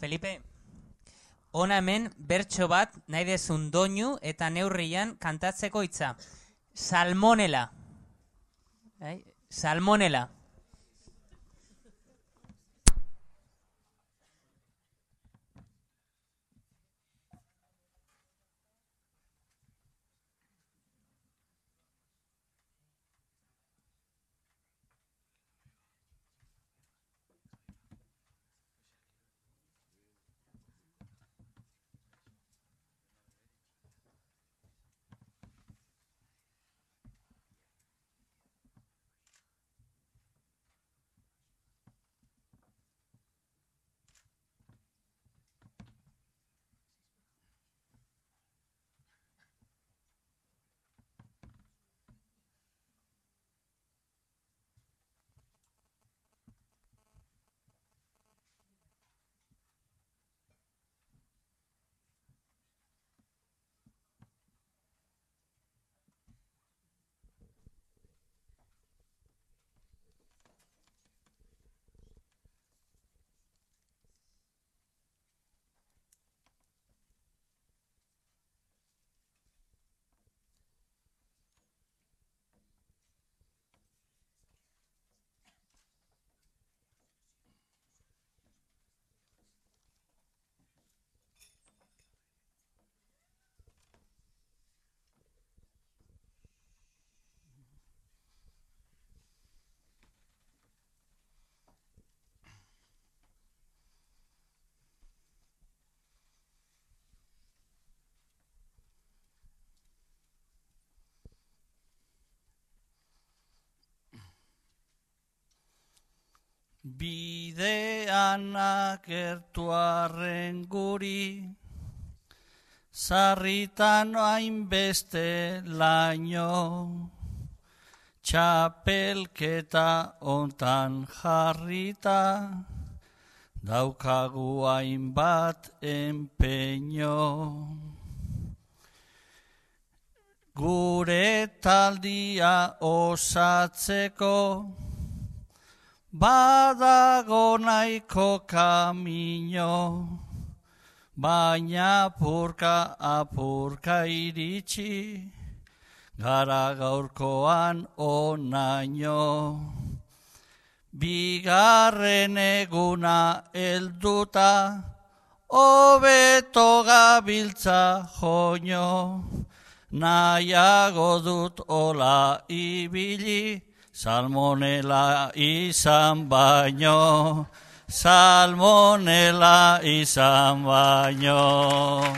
Felipe, ona hemen bertso bat nahi dezun doinu eta neurrian kantatzeko hitza. Salmonela. Bai? Salmonela. Bidean akertuarren guri, zarritan hainbeste laino, txapelketa ontan jarrita, daukagu hainbat empeño. Gure taldia osatzeko, Badago nahiko kamino, baina apurka apurka iritsi, gara gaurkoan onaino. Bigarren eguna elduta, hobeto gabiltza joño, nahiago dut ola ibili, Salmonela izan baino, salmonela izan baino.